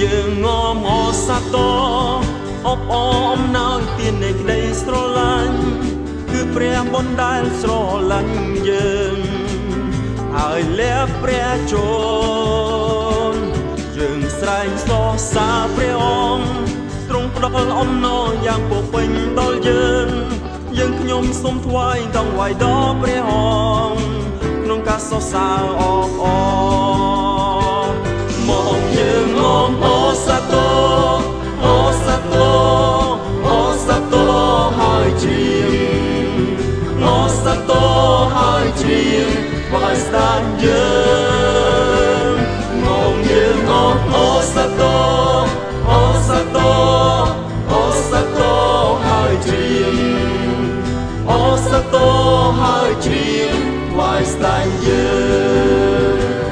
យើងងំអសតអបអមណោយទាននៃក្តីស្រឡាញ់គឺព្រះបុណ្យដែលស្រឡាញ់យើងហើយលះព្រះជនយើងស្រែងសរសើរព្រះអង្គទ្រង់ផ្ដល់អំណរយ៉ាងពោពេញដល់យើងយើងខ្ញុំសូមថ្វាយដង្វាយដល់ព្រះអង្គក្នុងការសរសើរអបអរ ហើយជ្រាបថ្វាយស្ដាយយើងមកយើងងំអូសាទរអូសាទរអូសាទរហើយជ្រាបអូសាទរហើយជ្រាបថ្វាយស្ដាយយើ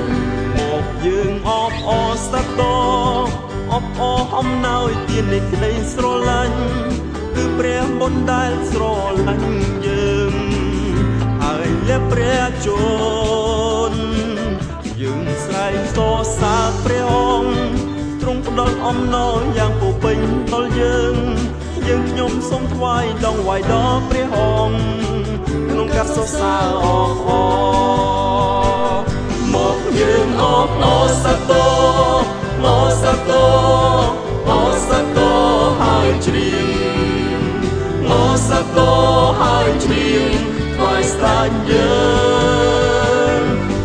ងមកយើងអបអរសាទរអបអរអំណោយទាននៃក្តីស្រឡាញ់គឺព្រះបុណ្យដែលស្រឡាញ់យើង ព្រះអង្គទ្រង់ផ្ដល់អំណរយ៉ាងពោពេញដល់យើង យើងខ្ញុំសូមថ្វាយដង្វាយដល់ព្រះអង្គក្នុងការសរសើរអបអរមកយើងអបអរសាទរអរសាទរអរសាទរហើយជ្រាបអរសាទរហើយជ្រាបថ្វាយស្ដាយយើង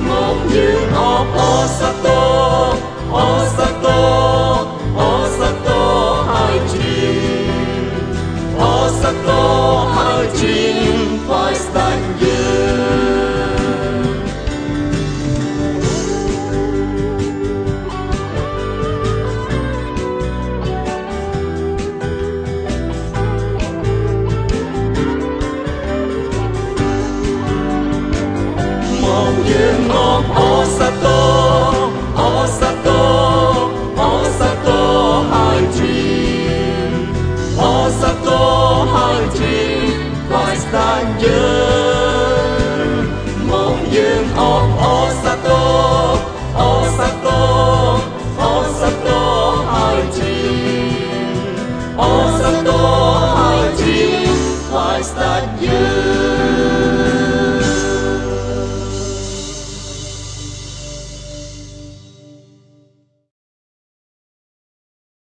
មកយើងអបអរសាទរ យើងអមអូសាទរអូសាទរអូសាទរហើយជីអូសាទរហើយជីវាយស្ដាយយើងមកយើងអមអូសាទរអូសាទរអូសាទរហើយជីអូសាទរហើយជីវាយស្ដាយយើង